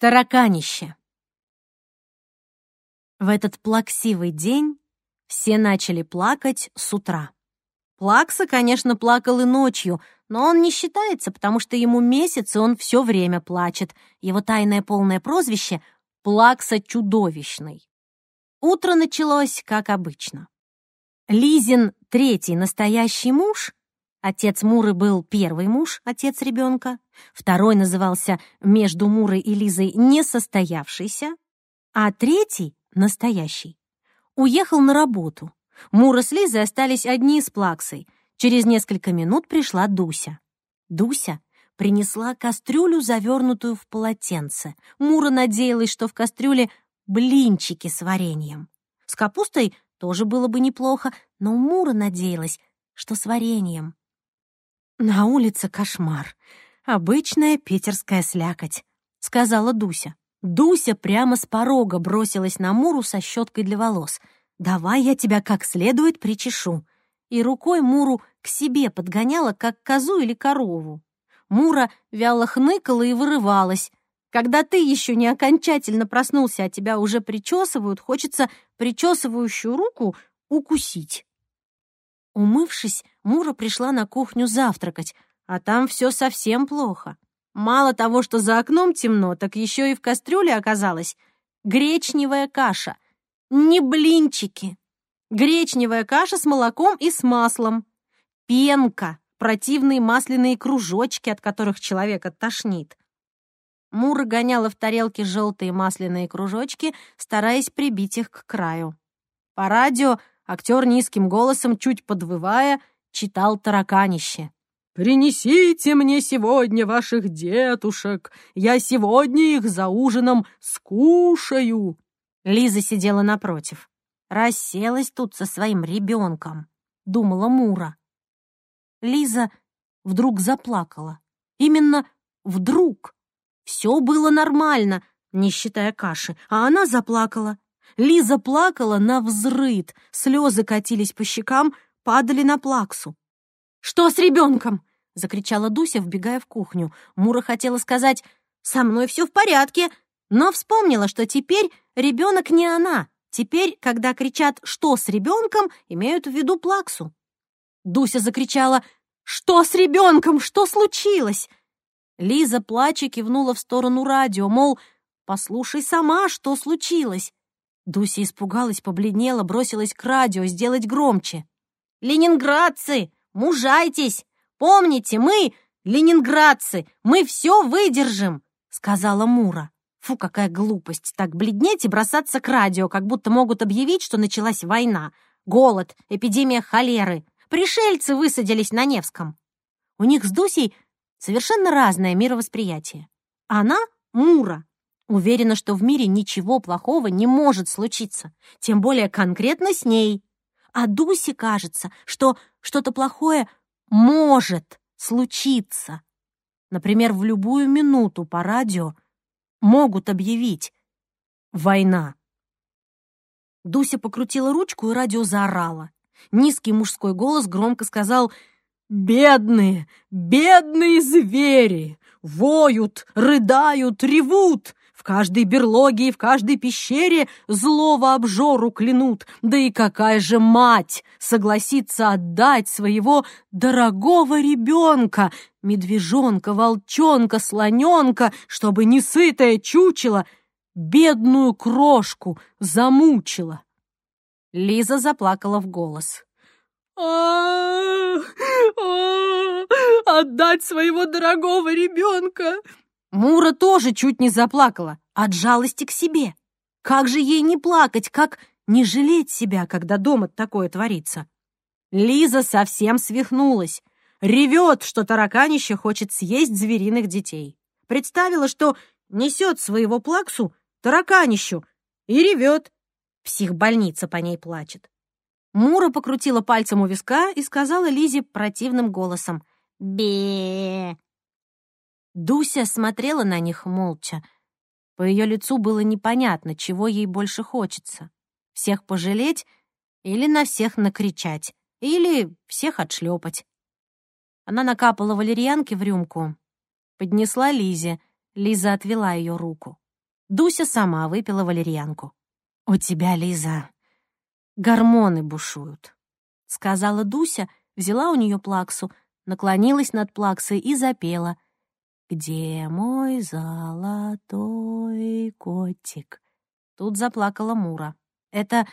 Тараканище. В этот плаксивый день все начали плакать с утра. Плакса, конечно, плакал и ночью, но он не считается, потому что ему месяц, и он все время плачет. Его тайное полное прозвище — Плакса чудовищный. Утро началось, как обычно. Лизин третий настоящий муж Отец Муры был первый муж, отец ребенка. Второй назывался между Мурой и Лизой несостоявшийся. А третий, настоящий, уехал на работу. Мура с Лизой остались одни с Плаксой. Через несколько минут пришла Дуся. Дуся принесла кастрюлю, завернутую в полотенце. Мура надеялась, что в кастрюле блинчики с вареньем. С капустой тоже было бы неплохо, но Мура надеялась, что с вареньем. «На улице кошмар. Обычная питерская слякоть», — сказала Дуся. Дуся прямо с порога бросилась на Муру со щеткой для волос. «Давай я тебя как следует причешу». И рукой Муру к себе подгоняла, как козу или корову. Мура вяло хныкала и вырывалась. Когда ты еще не окончательно проснулся, а тебя уже причесывают, хочется причесывающую руку укусить. Умывшись, Мура пришла на кухню завтракать, а там все совсем плохо. Мало того, что за окном темно, так еще и в кастрюле оказалась гречневая каша. Не блинчики. Гречневая каша с молоком и с маслом. Пенка, противные масляные кружочки, от которых человек оттошнит. Мура гоняла в тарелке желтые масляные кружочки, стараясь прибить их к краю. По радио актер низким голосом, чуть подвывая, читал тараканище. «Принесите мне сегодня ваших детушек, я сегодня их за ужином скушаю». Лиза сидела напротив. Расселась тут со своим ребенком, думала Мура. Лиза вдруг заплакала. Именно вдруг. Все было нормально, не считая каши, а она заплакала. Лиза плакала на взрыд, слезы катились по щекам, падали на плаксу. «Что с ребенком?» — закричала Дуся, вбегая в кухню. Мура хотела сказать «Со мной все в порядке», но вспомнила, что теперь ребенок не она. Теперь, когда кричат «что с ребенком», имеют в виду плаксу. Дуся закричала «Что с ребенком? Что случилось?» Лиза, плача, кивнула в сторону радио, мол, «Послушай сама, что случилось». Дуся испугалась, побледнела, бросилась к радио, сделать громче. «Ленинградцы, мужайтесь! Помните, мы, ленинградцы, мы все выдержим!» — сказала Мура. Фу, какая глупость, так бледнеть и бросаться к радио, как будто могут объявить, что началась война. Голод, эпидемия холеры. Пришельцы высадились на Невском. У них с Дусей совершенно разное мировосприятие. Она — Мура, Уверена, что в мире ничего плохого не может случиться, тем более конкретно с ней. А Дусе кажется, что что-то плохое может случиться. Например, в любую минуту по радио могут объявить «Война». Дуся покрутила ручку, и радио заорало. Низкий мужской голос громко сказал «Бедные, бедные звери! Воют, рыдают, ревут! В каждой берлоге и в каждой пещере злого обжору клянут. Да и какая же мать согласится отдать своего дорогого ребенка, медвежонка, волчонка, слоненка, чтобы несытое чучело бедную крошку замучила? Лиза заплакала в голос. А Отдать своего дорогого ребенка! Мура тоже чуть не заплакала от жалости к себе. Как же ей не плакать, как не жалеть себя, когда дома такое творится? Лиза совсем свихнулась. Ревет, что тараканище хочет съесть звериных детей. Представила, что несет своего плаксу тараканищу и ревет. Психбольница по ней плачет. Мура покрутила пальцем у виска и сказала Лизе противным голосом «Бе!» Дуся смотрела на них молча. По ее лицу было непонятно, чего ей больше хочется. Всех пожалеть или на всех накричать, или всех отшлепать. Она накапала валерьянки в рюмку, поднесла Лизе. Лиза отвела ее руку. Дуся сама выпила валерьянку. «У тебя, Лиза, гормоны бушуют», — сказала Дуся, взяла у нее плаксу, наклонилась над плаксой и запела. «Где мой золотой котик?» Тут заплакала Мура. Это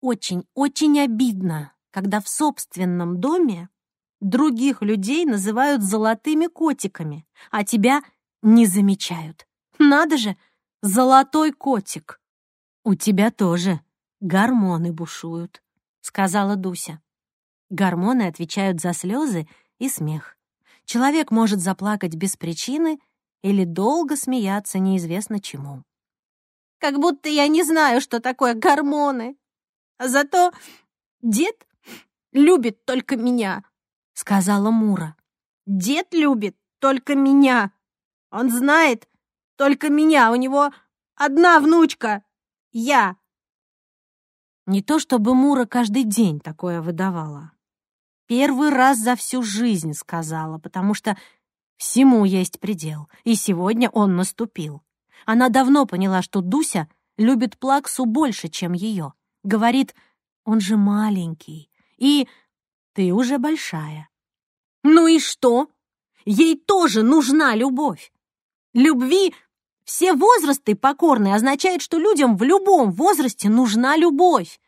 очень-очень обидно, когда в собственном доме других людей называют золотыми котиками, а тебя не замечают. Надо же, золотой котик. У тебя тоже гормоны бушуют, сказала Дуся. Гормоны отвечают за слезы и смех. Человек может заплакать без причины или долго смеяться неизвестно чему. Как будто я не знаю, что такое гормоны. А зато дед любит только меня, — сказала Мура. «Дед любит только меня. Он знает только меня. У него одна внучка. Я». Не то чтобы Мура каждый день такое выдавала. Первый раз за всю жизнь сказала, потому что всему есть предел, и сегодня он наступил. Она давно поняла, что Дуся любит Плаксу больше, чем ее. Говорит, он же маленький, и ты уже большая. Ну и что? Ей тоже нужна любовь. Любви все возрасты покорны означает, что людям в любом возрасте нужна любовь.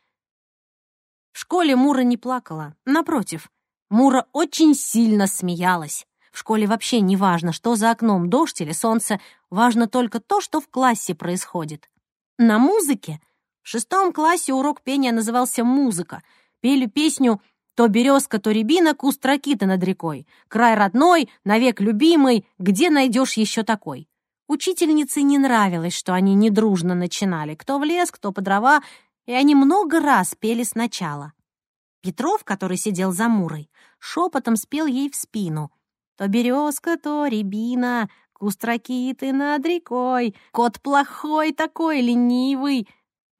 В школе Мура не плакала. Напротив, Мура очень сильно смеялась. В школе вообще не важно, что за окном дождь или солнце, важно только то, что в классе происходит. На музыке в шестом классе урок пения назывался «Музыка». Пели песню «То березка, то рябина, куст ракиты над рекой. Край родной, навек любимый, где найдешь еще такой?» Учительнице не нравилось, что они недружно начинали, кто в лес, кто по дрова, и они много раз пели сначала. Петров, который сидел за Мурой, шепотом спел ей в спину. «То березка, то рябина, куст ракиты над рекой, кот плохой такой, ленивый».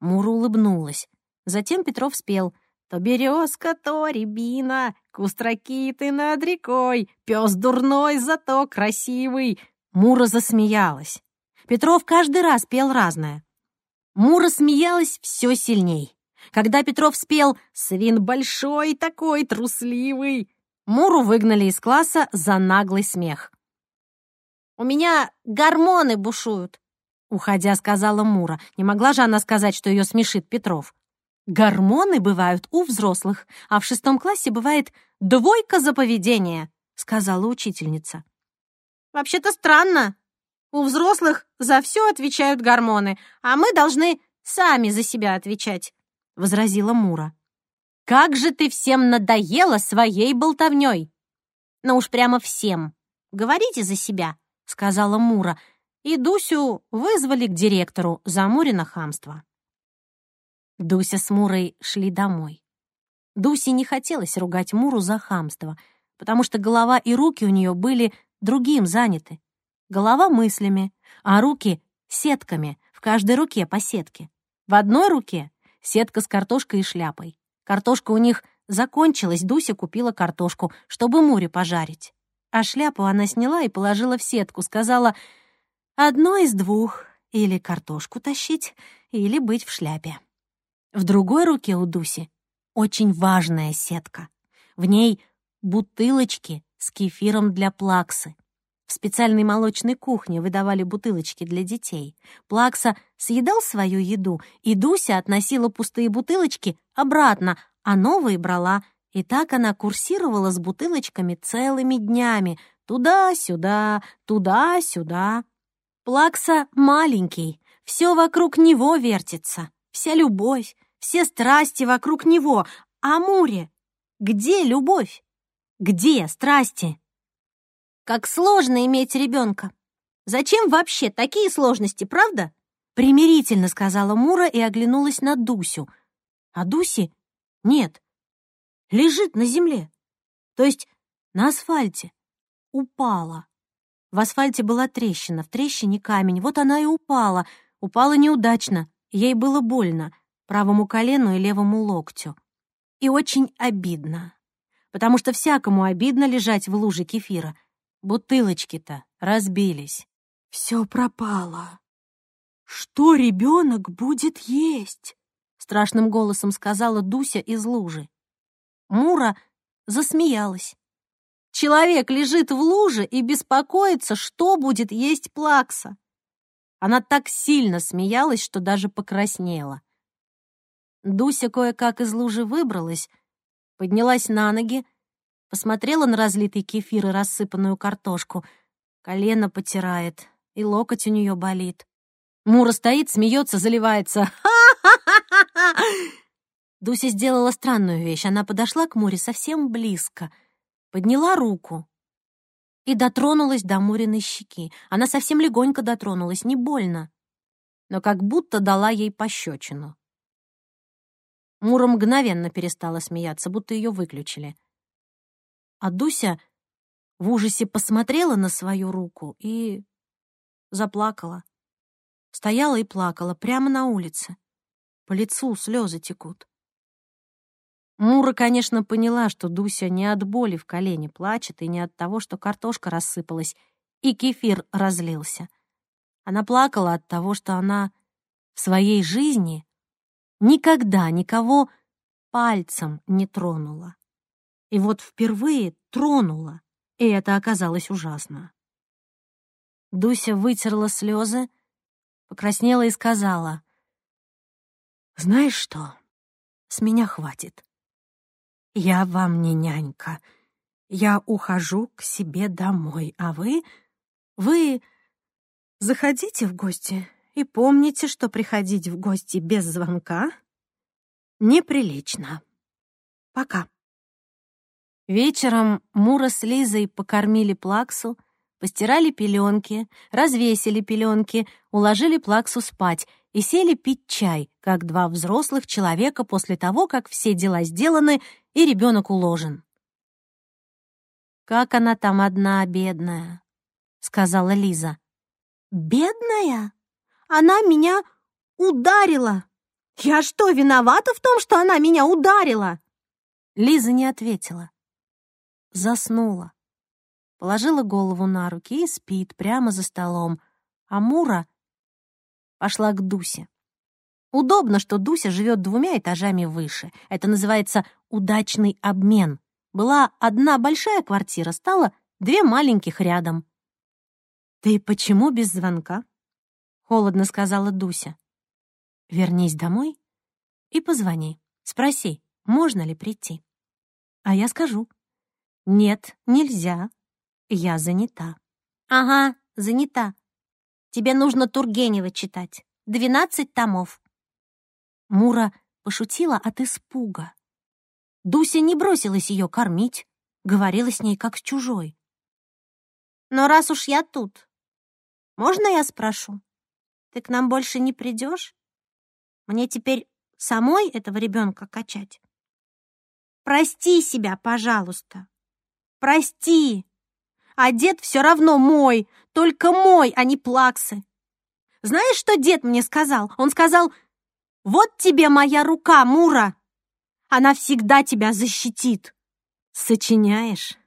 Мура улыбнулась. Затем Петров спел «То березка, то рябина, куст ракиты над рекой, пес дурной, зато красивый». Мура засмеялась. Петров каждый раз пел разное. Мура смеялась все сильней. Когда Петров спел «Свин большой такой, трусливый», Муру выгнали из класса за наглый смех. «У меня гормоны бушуют», — уходя сказала Мура. Не могла же она сказать, что ее смешит Петров. «Гормоны бывают у взрослых, а в шестом классе бывает двойка за поведение», — сказала учительница. «Вообще-то странно. У взрослых за все отвечают гормоны, а мы должны сами за себя отвечать возразила Мура. «Как же ты всем надоела своей болтовней!» «Ну уж прямо всем. Говорите за себя», — сказала Мура, и Дусю вызвали к директору за Мурина хамство. Дуся с Мурой шли домой. Дусе не хотелось ругать Муру за хамство, потому что голова и руки у нее были другим заняты. Голова мыслями, а руки — сетками, в каждой руке по сетке. В одной руке сетка с картошкой и шляпой. Картошка у них закончилась, Дуся купила картошку, чтобы Муре пожарить. А шляпу она сняла и положила в сетку, сказала «Одно из двух, или картошку тащить, или быть в шляпе». В другой руке у Дуси очень важная сетка. В ней бутылочки с кефиром для плаксы. В специальной молочной кухне выдавали бутылочки для детей. Плакса съедал свою еду, и Дуся относила пустые бутылочки обратно, а новые брала. И так она курсировала с бутылочками целыми днями. Туда-сюда, туда-сюда. Плакса маленький, все вокруг него вертится. Вся любовь, все страсти вокруг него. А Муре? Где любовь? Где страсти? Как сложно иметь ребенка. Зачем вообще такие сложности, правда? Примирительно сказала Мура и оглянулась на Дусю. А Дуси нет. Лежит на земле. То есть на асфальте. Упала. В асфальте была трещина, в трещине камень. Вот она и упала. Упала неудачно. Ей было больно. Правому колену и левому локтю. И очень обидно. Потому что всякому обидно лежать в луже кефира — Бутылочки-то разбились. Все пропало. «Что ребенок будет есть?» — страшным голосом сказала Дуся из лужи. Мура засмеялась. Человек лежит в луже и беспокоится, что будет есть плакса. Она так сильно смеялась, что даже покраснела. Дуся кое-как из лужи выбралась, поднялась на ноги, посмотрела на разлитый кефир и рассыпанную картошку. Колено потирает, и локоть у нее болит. Мура стоит, смеется, заливается. Дуся сделала странную вещь. Она подошла к Муре совсем близко, подняла руку и дотронулась до Муриной щеки. Она совсем легонько дотронулась, не больно, но как будто дала ей пощечину. Мура мгновенно перестала смеяться, будто ее выключили. А Дуся в ужасе посмотрела на свою руку и заплакала. Стояла и плакала прямо на улице. По лицу слезы текут. Мура, конечно, поняла, что Дуся не от боли в колене плачет и не от того, что картошка рассыпалась и кефир разлился. Она плакала от того, что она в своей жизни никогда никого пальцем не тронула. И вот впервые тронула, и это оказалось ужасно. Дуся вытерла слезы, покраснела и сказала, «Знаешь что, с меня хватит. Я вам не нянька. Я ухожу к себе домой, а вы... Вы заходите в гости и помните, что приходить в гости без звонка неприлично. Пока». Вечером Мура с Лизой покормили Плаксу, постирали пеленки, развесили пеленки, уложили Плаксу спать и сели пить чай, как два взрослых человека после того, как все дела сделаны и ребенок уложен. «Как она там одна, бедная», — сказала Лиза. «Бедная? Она меня ударила! Я что, виновата в том, что она меня ударила?» Лиза не ответила. Заснула положила голову на руки и спит прямо за столом, а Мура пошла к Дусе. Удобно, что Дуся живет двумя этажами выше. Это называется удачный обмен. Была одна большая квартира, стало две маленьких рядом. «Ты почему без звонка?» — холодно сказала Дуся. «Вернись домой и позвони. Спроси, можно ли прийти. А я скажу. Нет, нельзя. Я занята. Ага, занята. Тебе нужно Тургенева читать. Двенадцать томов. Мура пошутила от испуга. Дуся не бросилась ее кормить, говорила с ней как с чужой. Но раз уж я тут, можно я спрошу? Ты к нам больше не придешь? Мне теперь самой этого ребенка качать? Прости себя, пожалуйста. Прости а дед все равно мой, только мой, а не плаксы. Знаешь, что дед мне сказал? Он сказал, вот тебе моя рука, Мура. Она всегда тебя защитит. Сочиняешь?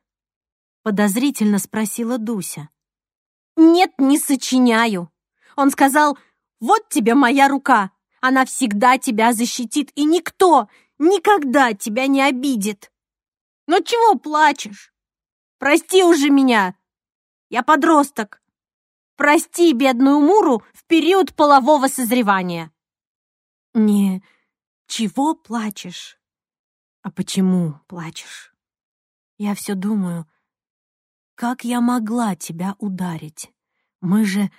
Подозрительно спросила Дуся. Нет, не сочиняю. Он сказал, вот тебе моя рука. Она всегда тебя защитит, и никто никогда тебя не обидит. Но чего плачешь? Прости уже меня! Я подросток! Прости бедную Муру в период полового созревания!» «Не, чего плачешь? А почему плачешь? Я все думаю, как я могла тебя ударить? Мы же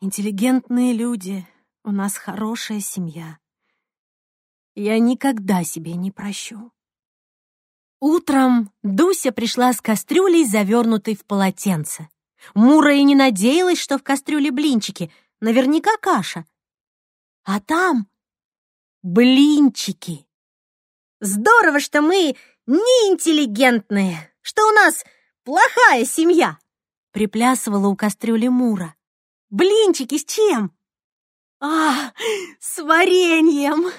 интеллигентные люди, у нас хорошая семья. Я никогда себе не прощу. Утром Дуся пришла с кастрюлей, завернутой в полотенце. Мура и не надеялась, что в кастрюле блинчики, наверняка каша. А там блинчики. Здорово, что мы неинтеллигентные, что у нас плохая семья, приплясывала у кастрюли Мура. Блинчики с чем? А, с вареньем!